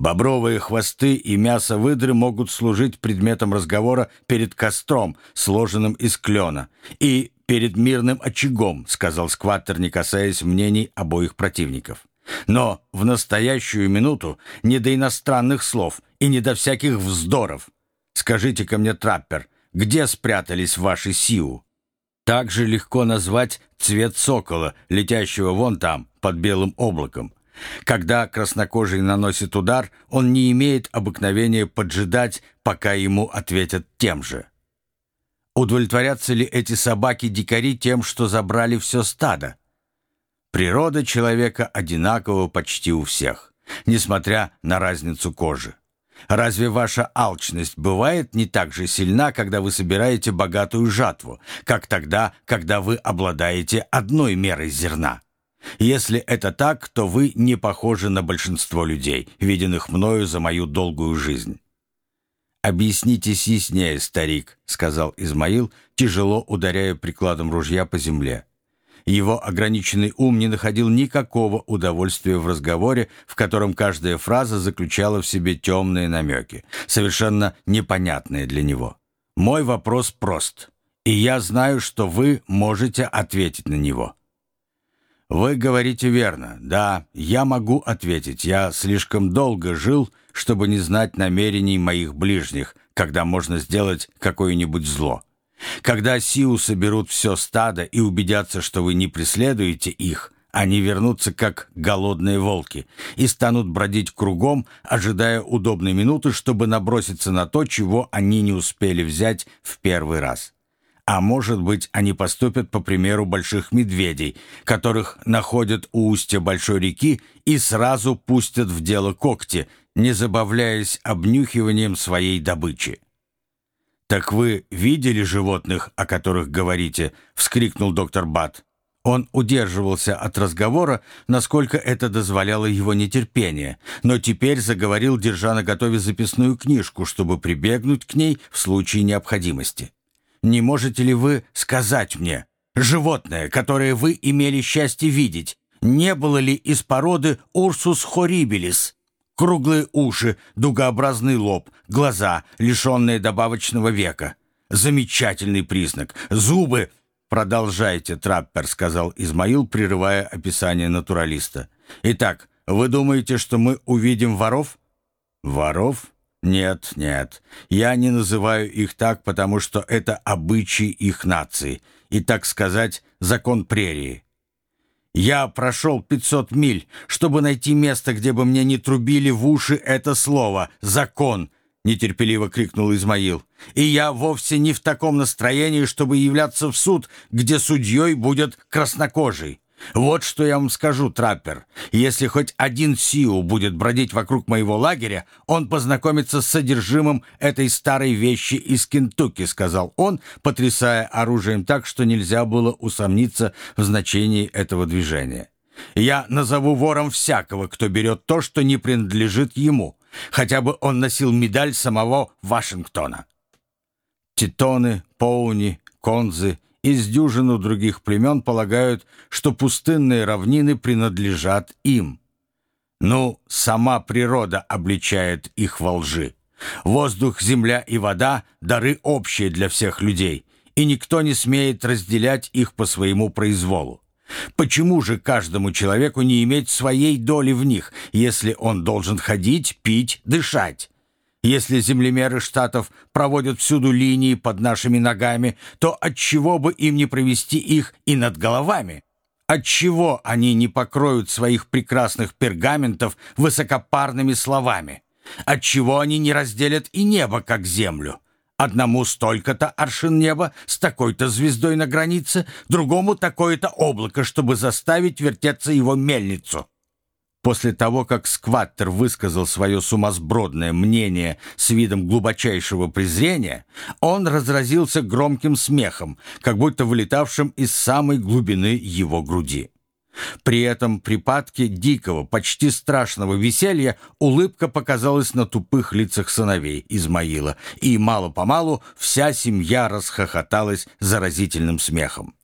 Бобровые хвосты и мясо выдры могут служить предметом разговора перед костром, сложенным из клена, и перед мирным очагом, сказал скваттер, не касаясь мнений обоих противников. Но в настоящую минуту не до иностранных слов и не до всяких вздоров. Скажите-ка мне, траппер, где спрятались ваши сиу? Так же легко назвать цвет сокола, летящего вон там, под белым облаком. Когда краснокожий наносит удар, он не имеет обыкновения поджидать, пока ему ответят тем же. Удовлетворятся ли эти собаки-дикари тем, что забрали все стадо? Природа человека одинакова почти у всех, несмотря на разницу кожи. Разве ваша алчность бывает не так же сильна, когда вы собираете богатую жатву, как тогда, когда вы обладаете одной мерой зерна? Если это так, то вы не похожи на большинство людей, виденных мною за мою долгую жизнь. «Объяснитесь яснее, старик», — сказал Измаил, тяжело ударяя прикладом ружья по земле. Его ограниченный ум не находил никакого удовольствия в разговоре, в котором каждая фраза заключала в себе темные намеки, совершенно непонятные для него. «Мой вопрос прост, и я знаю, что вы можете ответить на него». «Вы говорите верно. Да, я могу ответить. Я слишком долго жил, чтобы не знать намерений моих ближних, когда можно сделать какое-нибудь зло. Когда Сиу соберут все стадо и убедятся, что вы не преследуете их, они вернутся как голодные волки и станут бродить кругом, ожидая удобной минуты, чтобы наброситься на то, чего они не успели взять в первый раз. А может быть, они поступят по примеру больших медведей, которых находят у устья большой реки и сразу пустят в дело когти, не забавляясь обнюхиванием своей добычи. «Так вы видели животных, о которых говорите?» — вскрикнул доктор Бат. Он удерживался от разговора, насколько это дозволяло его нетерпение, но теперь заговорил, держа на готове записную книжку, чтобы прибегнуть к ней в случае необходимости. Не можете ли вы сказать мне, животное, которое вы имели счастье видеть, не было ли из породы Урсус хорибелис? Круглые уши, дугообразный лоб, глаза, лишенные добавочного века. Замечательный признак. Зубы... «Продолжайте, траппер», — сказал Измаил, прерывая описание натуралиста. «Итак, вы думаете, что мы увидим воров?» «Воров? «Нет, нет, я не называю их так, потому что это обычаи их нации и, так сказать, закон прерии. Я прошел 500 миль, чтобы найти место, где бы мне не трубили в уши это слово «закон», — нетерпеливо крикнул Измаил. «И я вовсе не в таком настроении, чтобы являться в суд, где судьей будет краснокожий. Вот что я вам скажу, траппер. Если хоть один Сиу будет бродить вокруг моего лагеря, он познакомится с содержимым этой старой вещи из Кентукки, сказал он, потрясая оружием так, что нельзя было усомниться в значении этого движения. Я назову вором всякого, кто берет то, что не принадлежит ему, хотя бы он носил медаль самого Вашингтона. Титоны, Поуни, Конзы — из дюжину других племен полагают, что пустынные равнины принадлежат им. Ну, сама природа обличает их во лжи. Воздух, земля и вода — дары общие для всех людей, и никто не смеет разделять их по своему произволу. Почему же каждому человеку не иметь своей доли в них, если он должен ходить, пить, дышать? Если землемеры штатов проводят всюду линии под нашими ногами, то отчего бы им не провести их и над головами? Отчего они не покроют своих прекрасных пергаментов высокопарными словами? Отчего они не разделят и небо, как землю? Одному столько-то аршин неба с такой-то звездой на границе, другому такое-то облако, чтобы заставить вертеться его мельницу. После того, как Скваттер высказал свое сумасбродное мнение с видом глубочайшего презрения, он разразился громким смехом, как будто вылетавшим из самой глубины его груди. При этом припадке дикого, почти страшного веселья улыбка показалась на тупых лицах сыновей Измаила, и мало-помалу вся семья расхохоталась заразительным смехом.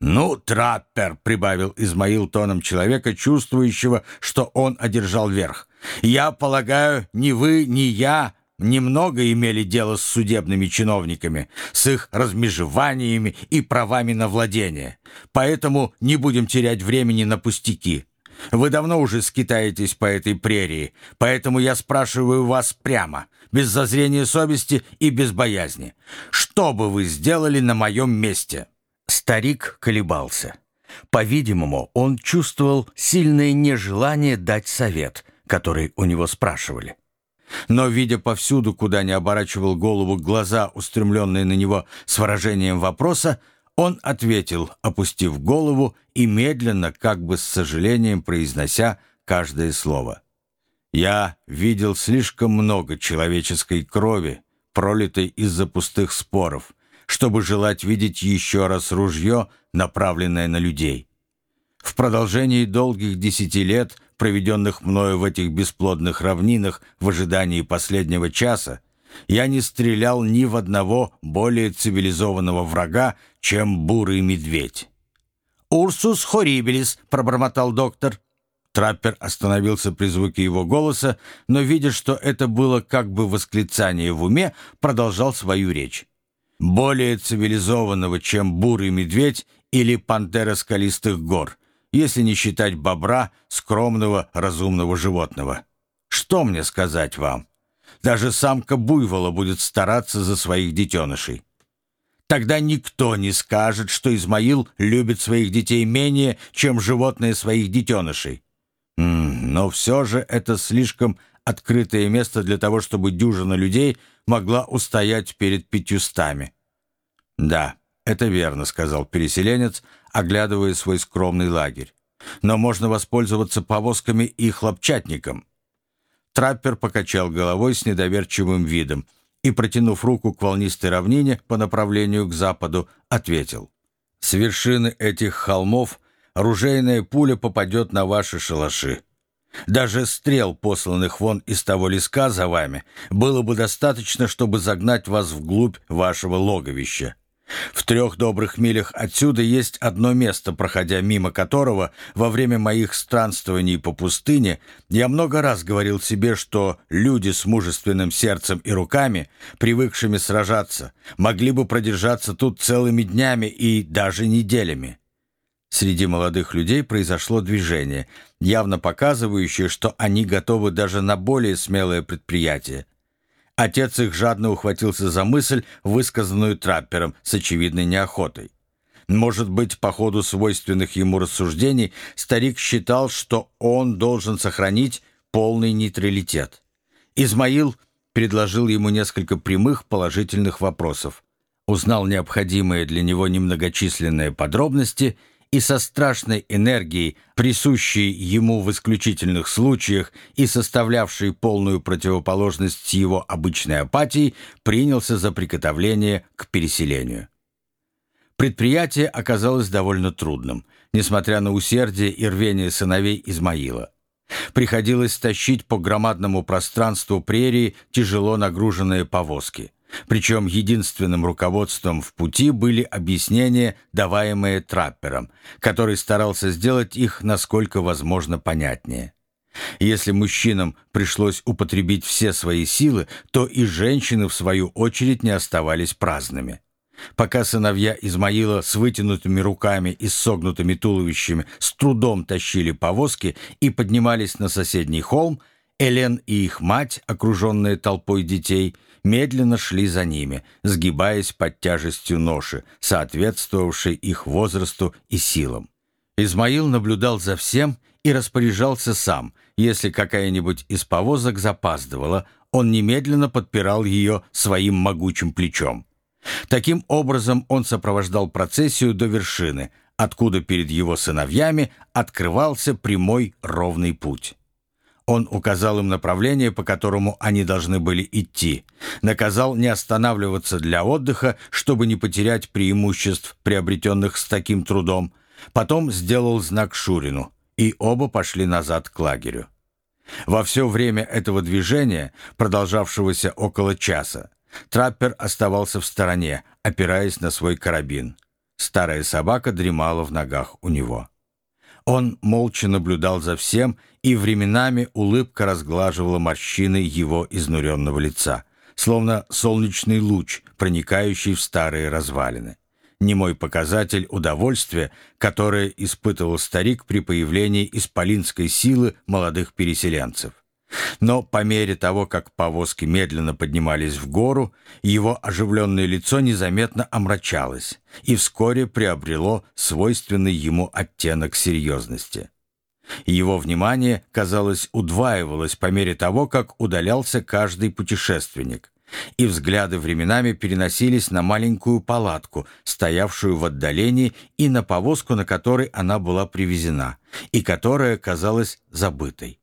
«Ну, траппер», — прибавил Измаил тоном человека, чувствующего, что он одержал верх. «Я полагаю, ни вы, ни я немного имели дело с судебными чиновниками, с их размежеваниями и правами на владение. Поэтому не будем терять времени на пустяки. Вы давно уже скитаетесь по этой прерии, поэтому я спрашиваю вас прямо, без зазрения совести и без боязни. Что бы вы сделали на моем месте?» Старик колебался. По-видимому, он чувствовал сильное нежелание дать совет, который у него спрашивали. Но, видя повсюду, куда не оборачивал голову глаза, устремленные на него с выражением вопроса, он ответил, опустив голову и медленно, как бы с сожалением произнося каждое слово. «Я видел слишком много человеческой крови, пролитой из-за пустых споров, чтобы желать видеть еще раз ружье, направленное на людей. В продолжении долгих десяти лет – проведенных мною в этих бесплодных равнинах в ожидании последнего часа, я не стрелял ни в одного более цивилизованного врага, чем бурый медведь. «Урсус хорибелис», — пробормотал доктор. Траппер остановился при звуке его голоса, но, видя, что это было как бы восклицание в уме, продолжал свою речь. «Более цивилизованного, чем бурый медведь или пантера скалистых гор», если не считать бобра, скромного, разумного животного. Что мне сказать вам? Даже самка буйвола будет стараться за своих детенышей. Тогда никто не скажет, что Измаил любит своих детей менее, чем животные своих детенышей. Но все же это слишком открытое место для того, чтобы дюжина людей могла устоять перед пятьюстами. Да, «Это верно», — сказал переселенец, оглядывая свой скромный лагерь. «Но можно воспользоваться повозками и хлопчатником». Траппер покачал головой с недоверчивым видом и, протянув руку к волнистой равнине по направлению к западу, ответил. «С вершины этих холмов ружейная пуля попадет на ваши шалаши. Даже стрел, посланных вон из того леска за вами, было бы достаточно, чтобы загнать вас вглубь вашего логовища. В трех добрых милях отсюда есть одно место, проходя мимо которого во время моих странствований по пустыне я много раз говорил себе, что люди с мужественным сердцем и руками, привыкшими сражаться, могли бы продержаться тут целыми днями и даже неделями. Среди молодых людей произошло движение, явно показывающее, что они готовы даже на более смелое предприятие. Отец их жадно ухватился за мысль, высказанную траппером с очевидной неохотой. Может быть, по ходу свойственных ему рассуждений, старик считал, что он должен сохранить полный нейтралитет. Измаил предложил ему несколько прямых положительных вопросов, узнал необходимые для него немногочисленные подробности и со страшной энергией, присущей ему в исключительных случаях и составлявшей полную противоположность его обычной апатии, принялся за приготовление к переселению. Предприятие оказалось довольно трудным, несмотря на усердие и рвение сыновей Измаила. Приходилось тащить по громадному пространству прерии тяжело нагруженные повозки – причем единственным руководством в пути были объяснения, даваемые траппером, который старался сделать их насколько возможно понятнее. Если мужчинам пришлось употребить все свои силы, то и женщины, в свою очередь, не оставались праздными. Пока сыновья Измаила с вытянутыми руками и согнутыми туловищами с трудом тащили повозки и поднимались на соседний холм, Элен и их мать, окруженные толпой детей, медленно шли за ними, сгибаясь под тяжестью ноши, соответствовавшей их возрасту и силам. Измаил наблюдал за всем и распоряжался сам. Если какая-нибудь из повозок запаздывала, он немедленно подпирал ее своим могучим плечом. Таким образом он сопровождал процессию до вершины, откуда перед его сыновьями открывался прямой ровный путь. Он указал им направление, по которому они должны были идти. Наказал не останавливаться для отдыха, чтобы не потерять преимуществ, приобретенных с таким трудом. Потом сделал знак Шурину, и оба пошли назад к лагерю. Во все время этого движения, продолжавшегося около часа, траппер оставался в стороне, опираясь на свой карабин. Старая собака дремала в ногах у него. Он молча наблюдал за всем, и временами улыбка разглаживала морщины его изнуренного лица, словно солнечный луч, проникающий в старые развалины. Немой показатель удовольствия, которое испытывал старик при появлении исполинской силы молодых переселенцев. Но по мере того, как повозки медленно поднимались в гору, его оживленное лицо незаметно омрачалось и вскоре приобрело свойственный ему оттенок серьезности. Его внимание, казалось, удваивалось по мере того, как удалялся каждый путешественник, и взгляды временами переносились на маленькую палатку, стоявшую в отдалении, и на повозку, на которой она была привезена, и которая казалась забытой.